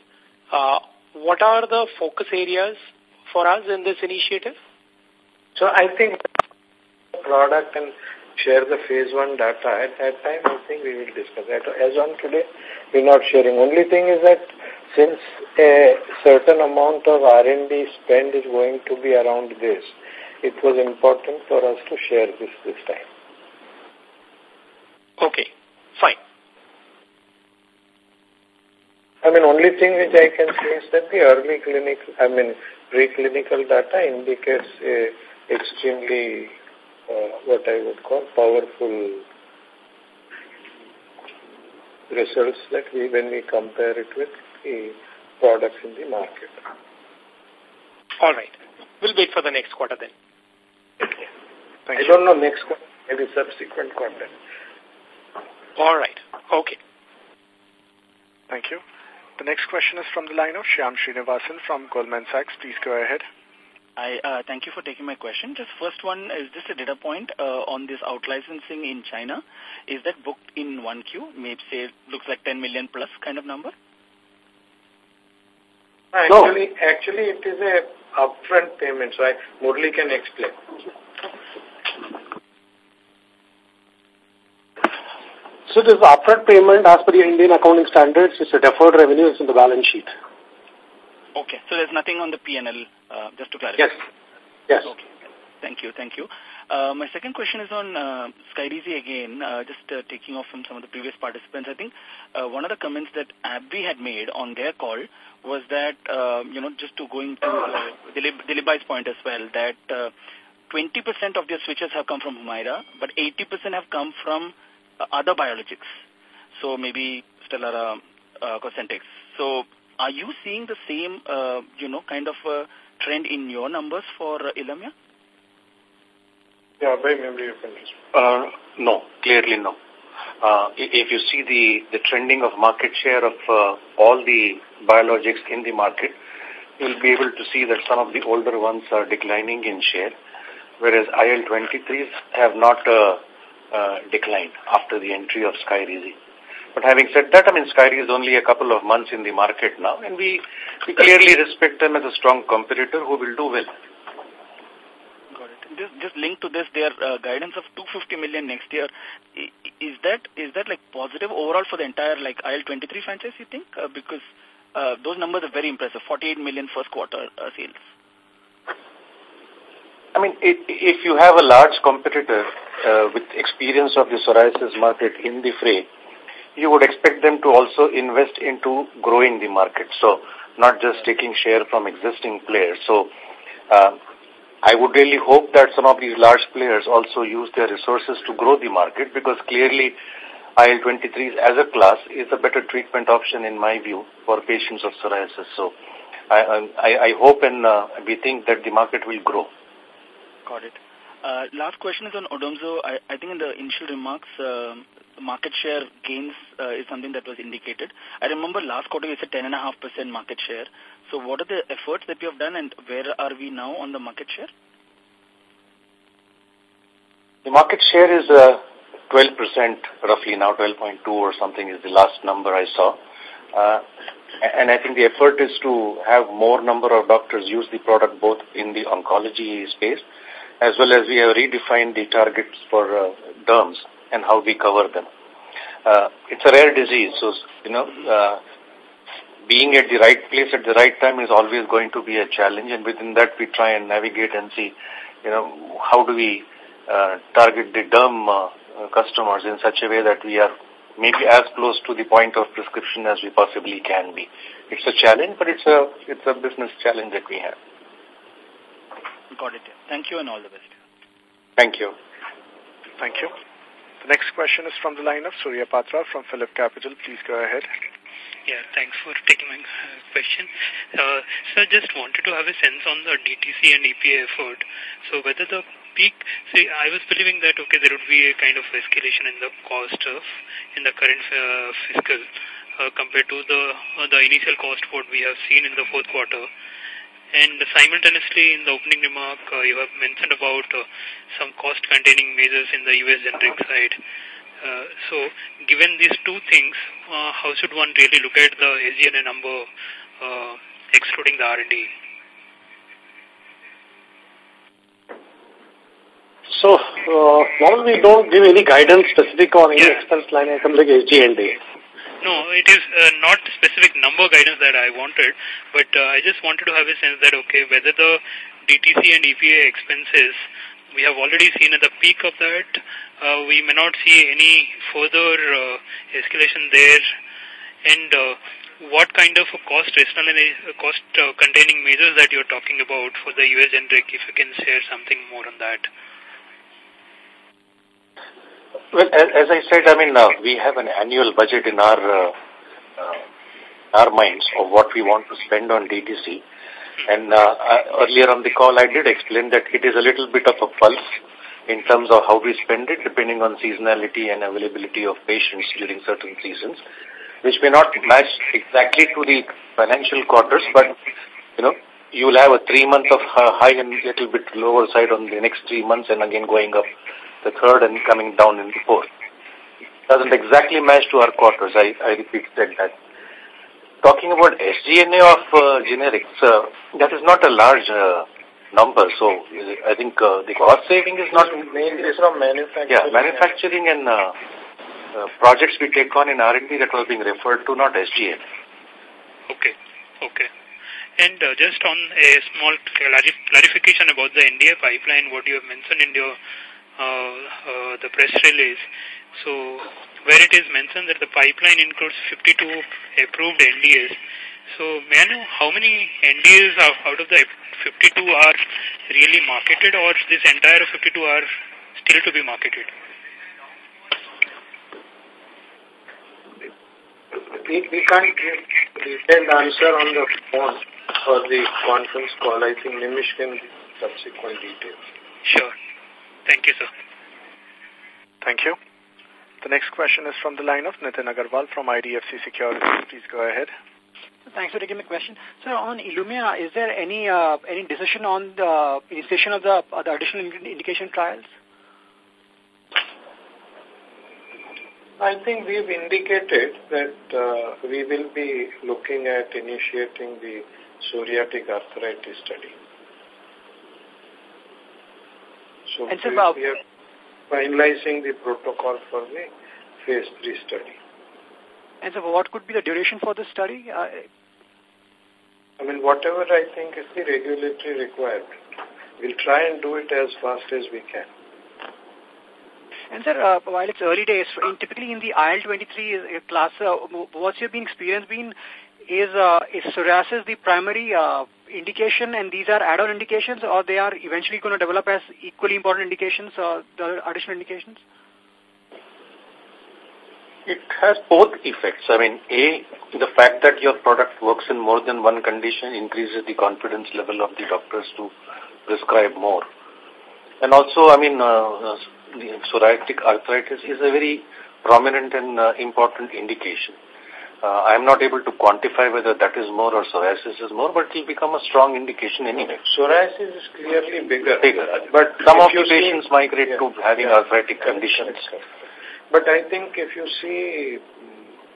uh, what are the focus areas for us in this initiative? So I think product and share the phase one data. At that time, I think we will discuss that. As on today, we're not sharing. Only thing is that since a certain amount of R&D spend is going to be around this, it was important for us to share this this time. Okay, fine. I mean, only thing which I can say is that the early clinical, I mean, preclinical data indicates a extremely, uh, what I would call, powerful results that we, when we compare it with the products in the market. All right. We'll wait for the next quarter then. Okay. Thank I you. don't know next quarter, maybe subsequent quarter. All right. Okay. Thank you. The next question is from the line of Shyam Srinivasan from Goldman Sachs. Please go ahead. I uh, thank you for taking my question. Just first one is just a data point uh, on this out licensing in China. Is that booked in 1Q? Maybe say looks like 10 million plus kind of number? Actually, no. actually it is a upfront payment, so I, Murli can explain. So this upfront payment as per the Indian accounting standards is a deferred revenue is in the balance sheet. Okay, so there's nothing on the P&L, uh, just to clarify. Yes. Yes. Okay. Thank you. Thank you. Uh, my second question is on uh, Skyrizi again, uh, just uh, taking off from some of the previous participants. I think uh, one of the comments that AbbVie had made on their call was that, uh, you know, just to going to uh, Dilip, Dilipbhai's point as well, that uh, 20% of their switches have come from Humira, but 80% have come from uh, other biologics. So maybe Stelara, uh, Cosentyx. So are you seeing the same, uh, you know, kind of uh, trend in your numbers for uh, Ilumya? Yeah, by maybe you can uh, No, clearly no. Uh, if you see the, the trending of market share of uh, all the biologics in the market, you'll be able to see that some of the older ones are declining in share, whereas IL-23s have not uh, uh, declined after the entry of Skyrizi. But having said that, I mean, Skyrizi is only a couple of months in the market now, and we, we clearly respect them as a strong competitor who will do well Got it. just just linked to this, their uh, guidance of 250 million next year, is that is that like positive overall for the entire like IL-23 franchise? You think uh, because uh, those numbers are very impressive, 48 million first quarter uh, sales. I mean, it, if you have a large competitor uh, with experience of the psoriasis market in the fray, you would expect them to also invest into growing the market. So, not just taking share from existing players. So, uh, I would really hope that some of these large players also use their resources to grow the market because clearly IL-23 as a class is a better treatment option in my view for patients of psoriasis. So I, I, I hope and uh, we think that the market will grow. Got it. Uh, last question is on Odomzo. I, I think in the initial remarks, uh, market share gains uh, is something that was indicated. I remember last quarter you said 10.5% market share. So what are the efforts that you have done and where are we now on the market share? The market share is uh, 12% roughly now, 12.2 or something is the last number I saw. Uh, and I think the effort is to have more number of doctors use the product both in the oncology space as well as we have redefined the targets for uh, derms and how we cover them. Uh, it's a rare disease, so, you know, uh, being at the right place at the right time is always going to be a challenge, and within that we try and navigate and see, you know, how do we uh, target the derm uh, customers in such a way that we are maybe as close to the point of prescription as we possibly can be. It's a challenge, but it's a it's a business challenge that we have. Got it. Thank you and all the best. Thank you. Thank you. The next question is from the line of Surya Patra from Phillip Capital. Please go ahead. Yeah, thanks for taking my uh, question. Uh, sir, just wanted to have a sense on the DTC and EPA effort. So whether the peak, see, I was believing that, okay, there would be a kind of escalation in the cost of, in the current uh, fiscal uh, compared to the uh, the initial cost what we have seen in the fourth quarter. And simultaneously, in the opening remark, uh, you have mentioned about uh, some cost-containing measures in the U.S. generic side. Uh, so, given these two things, uh, how should one really look at the SG&A number, uh, excluding the R&D? So, uh, normally we don't give any guidance specific on any yeah. expense line items like SG&A. No, it is uh, not specific number guidance that I wanted, but uh, I just wanted to have a sense that, okay, whether the DTC and EPA expenses, we have already seen at the peak of that, uh, we may not see any further escalation there, and what kind of cost rationalization, cost containing measures that you're talking about for the US generic, if you can share something more on that. Well, as, I said, I mean, uh, we have an annual budget in our uh, uh, our minds of what we want to spend on DTC. And uh, uh, earlier on the call, I did explain that it is a little bit of a pulse in terms of how we spend it, depending on seasonality and availability of patients during certain seasons, which may not match exactly to the financial quarters, but, you know, you will have a three month of uh, high and a little bit lower side on the next three months and again going up the third and coming down in the fourth. Doesn't exactly match to our quarters, I, I repeat that. Talking about SG&A of uh, generics, uh, that is not a large uh, number, so I think uh, the cost saving is not... Mainly from manufacturing. Yeah, manufacturing and uh, uh, projects we take on in R&D that was being referred to, not SG&A. Okay, okay. And uh, just on a small clarification about the NDA pipeline, what you have mentioned in your Uh, uh, the press release. So where it is mentioned that the pipeline includes 52 approved NDAs. So may I know how many NDAs out of the 52 are really marketed or this entire 52 are still to be marketed? We, we can't give detailed answer on the phone for the conference call. I think Nimish can give subsequent details. Sure. Thank you, sir. Thank you. The next question is from the line of Nitin Agarwal from IDFC Securities. Please go ahead. Thanks for taking the question. Sir, on Ilumya, is there any uh, any decision on the initiation of the, uh, the additional indication trials? I think we've indicated that uh, we will be looking at initiating the psoriatic arthritis study. So and we, so, we are finalizing the protocol for the phase 3 study. And so what could be the duration for the study? Uh, I mean, whatever I think is the regulatory requirement. We'll try and do it as fast as we can. And sir, uh, while it's early days, in, typically in the IL-23 class, uh, what's your experience been? Is, uh, is psoriasis the primary uh, indication and these are add-on indications or they are eventually going to develop as equally important indications or the additional indications? It has both effects. I mean, A, the fact that your product works in more than one condition increases the confidence level of the doctors to prescribe more. And also, I mean, uh, psoriatic arthritis is a very prominent and uh, important indication. Uh, I am not able to quantify whether that is more or psoriasis is more, but it will become a strong indication anyway. Psoriasis is clearly bigger. Bigger. But some of the patients see, migrate yeah, to having yeah, arthritic conditions. But I think if you see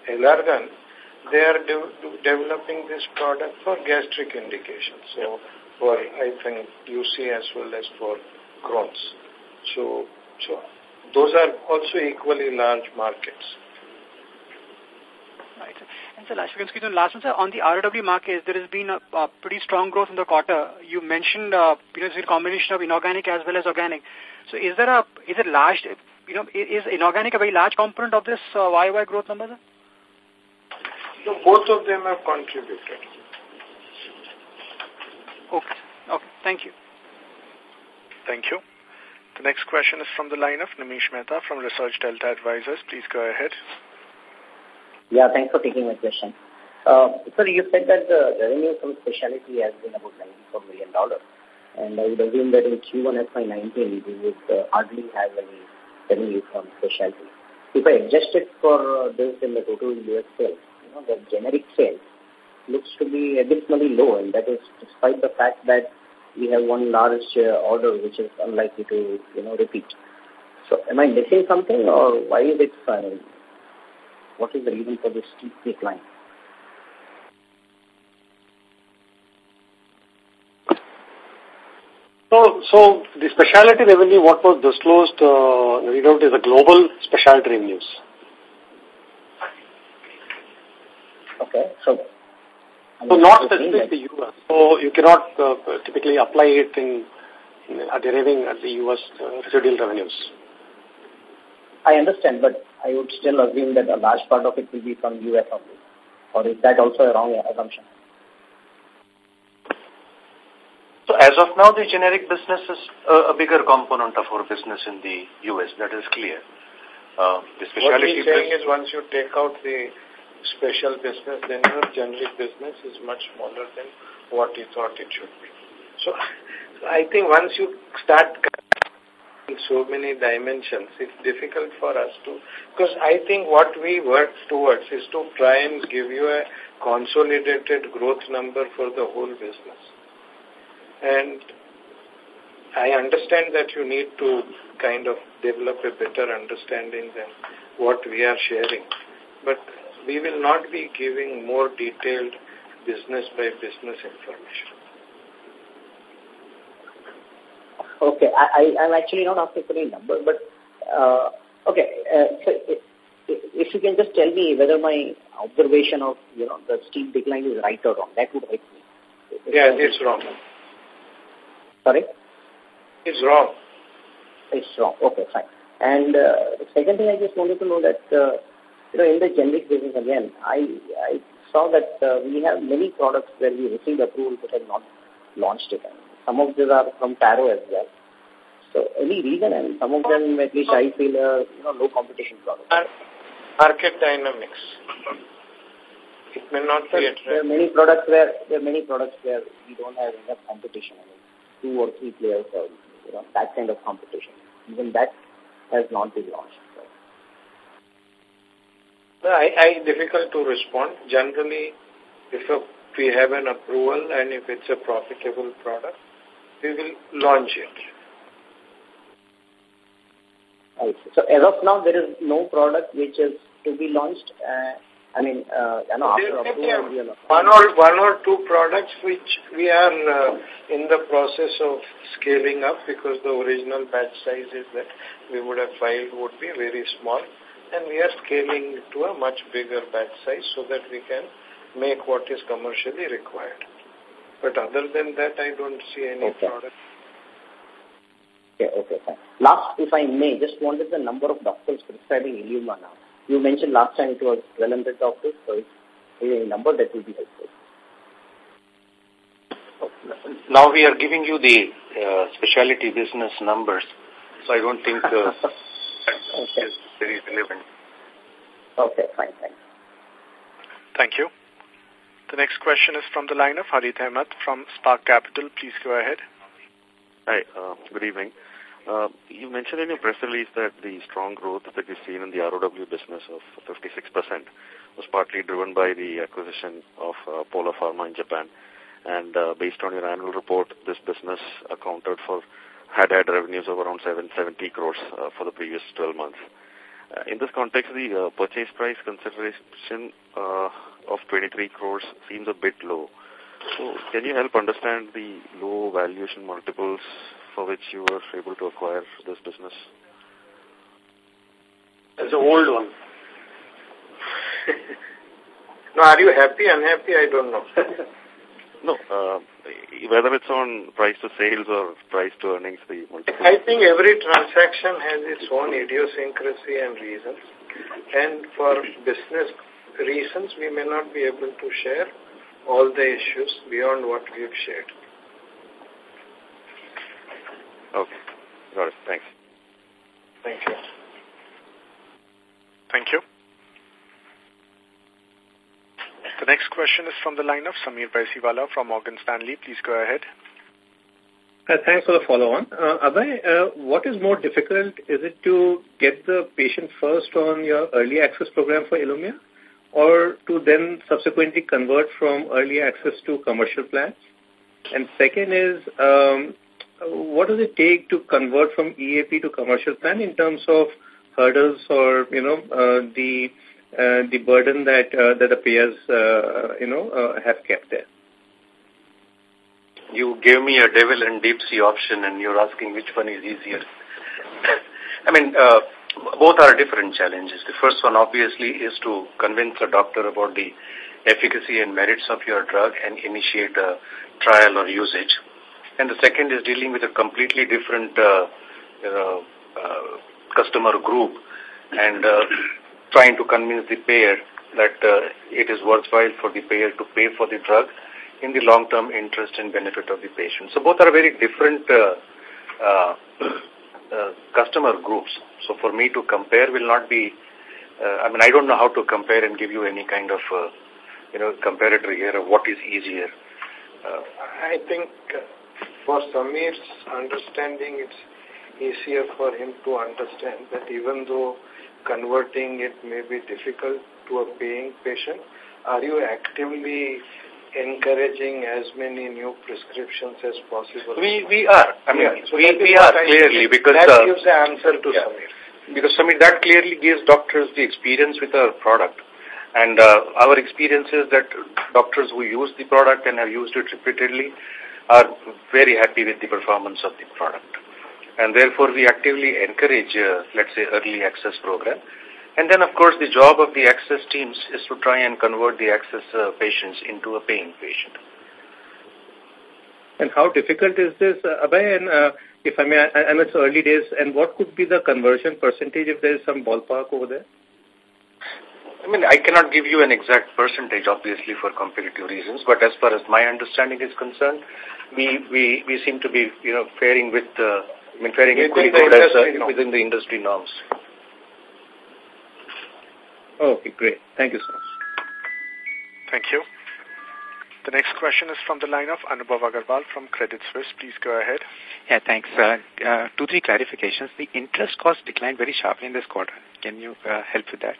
Allergan, they are de developing this product for gastric indications. So for, I think, UC as well as for Crohn's. So, so those are also equally large markets. Right. And so last, last one, sir, on the ROW market, there has been a, a, pretty strong growth in the quarter. You mentioned, uh, you know, it's a combination of inorganic as well as organic. So is there a, is it large, you know, is inorganic a very large component of this uh, YY growth number, sir? So both of them have contributed. Okay. Okay. Thank you. Thank you. The next question is from the line of Nimish Mehta from Research Delta Advisors. Please go ahead. Yeah, thanks for taking my question. Uh, sir, you said that the revenue from specialty has been about $94 million. And I would assume that in Q1 FY19, we would uh, hardly have any revenue from specialty. If I adjust it for uh, this in the total US sales, you know, the generic sales looks to be additionally low, and that is despite the fact that we have one large uh, order which is unlikely to, you know, repeat. So am I missing something or why is it, uh, what is the reason for this steep decline? So, so the specialty revenue, what was disclosed, uh, is a global specialty revenues. Okay, so so not specific to U.S. So you cannot uh, typically apply it in, in uh, deriving at the U.S. Uh, residual revenues. I understand, but I would still assume that a large part of it will be from U.S. only. Or is that also a wrong assumption? So as of now, the generic business is a, a bigger component of our business in the U.S. That is clear. Uh, the specialty what he's saying is once you take out the special business, then your generic business is much smaller than what you thought it should be. So, so I think once you start in so many dimensions, it's difficult for us to, because I think what we work towards is to try and give you a consolidated growth number for the whole business. And I understand that you need to kind of develop a better understanding than what we are sharing. But we will not be giving more detailed business by business information. Okay, I, I, am actually not asking for any number, but uh, okay, uh, so if, if you can just tell me whether my observation of, you know, the steep decline is right or wrong, that would help me. Yeah, it's wrong. Sorry? It's wrong. It's wrong. Okay, fine. And uh, the second thing I just wanted to know that uh, you know, in the generic business again, I, I saw that uh, we have many products where we received approval but have not launched it. Some of these are from Taro as well. So any reason and some of them at least I feel uh, you know, low competition products. Market dynamics. It may not so be There are many products where there are many products where we don't have enough competition. I mean, two or three players or you know that kind of competition. Even that has not been launched. I, I difficult to respond. Generally, if a, we have an approval and if it's a profitable product, we will launch it. So as of now, there is no product which is to be launched. Uh, I mean, uh, you know, after approval, one or one or two products which we are uh, in the process of scaling up because the original batch sizes that we would have filed would be very small and we are scaling to a much bigger batch size so that we can make what is commercially required. But other than that, I don't see any okay. product. Okay, okay, fine. Last, if I may, just wanted the number of doctors prescribing Ilumya now. You mentioned last time it was 1,200 doctors, so it's a number that will be helpful. Now we are giving you the uh, specialty business numbers, so I don't think uh, [LAUGHS] okay. very relevant. Okay, fine, thanks. Thank you. The next question is from the line of Harith Ahmed from Spark Capital. Please go ahead. Hi, uh, good evening. Uh, you mentioned in your press release that the strong growth that you've seen in the ROW business of 56% was partly driven by the acquisition of uh, Pola Pharma in Japan. And uh, based on your annual report, this business accounted for had had revenues of around 770 crores uh, for the previous 12 months. Uh, in this context, the uh, purchase price consideration uh, of 23 crores seems a bit low. So can you help understand the low valuation multiples for which you were able to acquire this business? It's an old one. [LAUGHS] no, are you happy, unhappy? I don't know. [LAUGHS] no, uh, whether it's on price to sales or price to earnings, the multiple. I think every transaction has its own idiosyncrasy and reasons. And for business reasons, we may not be able to share all the issues beyond what we've shared. Okay. Got it. Thanks. Thank you. Thank you. The next question is from the line of Samir Baisiwala from Morgan Stanley. Please go ahead. Uh, thanks for the follow-on. Uh, Abhay, uh, what is more difficult? Is it to get the patient first on your early access program for Ilumya or to then subsequently convert from early access to commercial plans? And second is, um, what does it take to convert from EAP to commercial plan in terms of hurdles or, you know, uh, the the burden that uh, that the payers, uh, you know, uh, have kept there? You gave me a devil and deep sea option, and you're asking which one is easier. [COUGHS] I mean, uh, both are different challenges. The first one, obviously, is to convince a doctor about the efficacy and merits of your drug and initiate a trial or usage. And the second is dealing with a completely different uh, know, uh, customer group and uh, trying to convince the payer that uh, it is worthwhile for the payer to pay for the drug in the long-term interest and benefit of the patient. So both are very different uh, uh, uh, customer groups. So for me to compare will not be, uh, I mean, I don't know how to compare and give you any kind of, uh, you know, comparator here of what is easier. I think for Samir's understanding, it's easier for him to understand that even though converting it may be difficult to a paying patient, are you actively encouraging as many new prescriptions as possible? We we are. I mean, yeah, so we, we are clearly because that uh, gives the answer to yeah. Samir. Because Samir, that clearly gives doctors the experience with our product. And uh, our experience is that doctors who use the product and have used it repeatedly are very happy with the performance of the product. And therefore, we actively encourage, uh, let's say, early access program. And then, of course, the job of the access teams is to try and convert the access uh, patients into a paying patient. And how difficult is this, uh, Abhay? And uh, if I may, I, I know it's early days, and what could be the conversion percentage if there is some ballpark over there? I mean, I cannot give you an exact percentage, obviously, for competitive reasons, but as far as my understanding is concerned, we, we, we seem to be, you know, faring with, uh, I mean, faring Within equally the good as, industry within the industry norms. Okay, great. Thank you so much. Thank you. The next question is from the line of Anubhav Agarwal from Credit Suisse. Please go ahead. Yeah, thanks. Uh, uh, two, three clarifications. The interest cost declined very sharply in this quarter. Can you uh, help with that?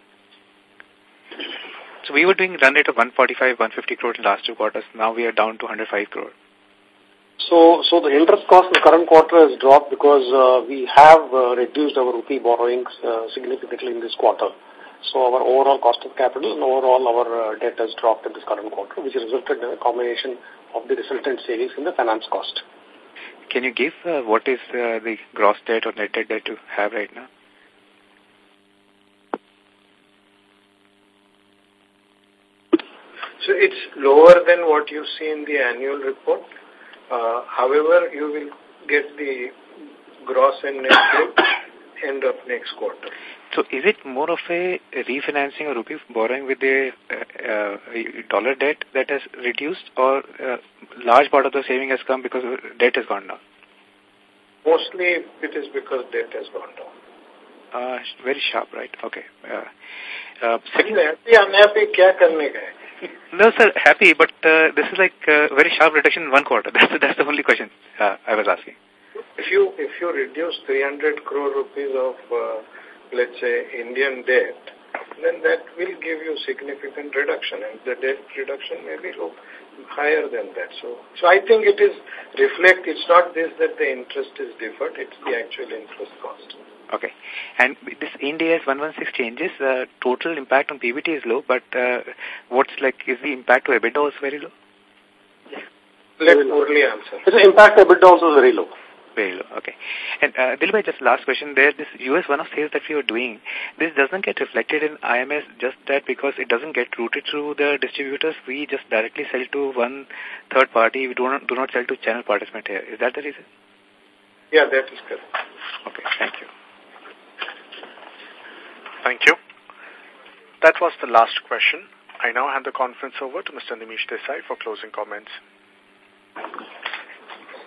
So we were doing run rate of 145, 150 crore in last two quarters. Now we are down to 105 crore. So, so the interest cost in the current quarter has dropped because uh, we have uh, reduced our rupee borrowings uh, significantly in this quarter. So our overall cost of capital and overall our uh, debt has dropped in this current quarter, which resulted in a combination of the resultant savings in the finance cost. Can you give uh, what is uh, the gross debt or net debt that you have right now? So it's lower than what you see in the annual report. Uh, however, you will get the gross and net debt end of next quarter. So is it more of a refinancing or rupee borrowing with the uh, uh, dollar debt that has reduced or uh, large part of the saving has come because debt has gone down? Mostly it is because debt has gone down. Uh, very sharp, right? Okay. Uh, uh, second, happy, unhappy, kya karne ka hai? [LAUGHS] No, sir, happy, but uh, this is like a very sharp reduction in one quarter. [LAUGHS] That's that's the only question uh, I was asking. If you if you reduce 300 crore rupees of uh, let's say Indian debt, then that will give you significant reduction, and the debt reduction may be low, higher than that. So, so I think it is reflect. It's not this that the interest is deferred; it's the actual interest cost. Okay. And this Ind AS 116 changes, uh, total impact on PBT is low, but uh, what's like, is the impact to EBITDA also very low? Let Murli answer. The impact to EBITDA also is very low. Very low, okay. And uh, Dilbhai, just last question there, this US one-off sales that we are doing, this doesn't get reflected in IMS just that because it doesn't get routed through the distributors, we just directly sell to one third party, we do not, do not sell to channel participant here. Is that the reason? Yeah, that is correct. Okay, thank you. Thank you. That was the last question. I now hand the conference over to Mr. Nimish Desai for closing comments.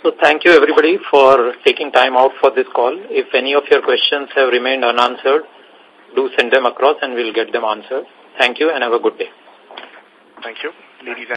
So thank you everybody for taking time out for this call. If any of your questions have remained unanswered, do send them across and we'll get them answered. Thank you and have a good day. Thank you. Ladies and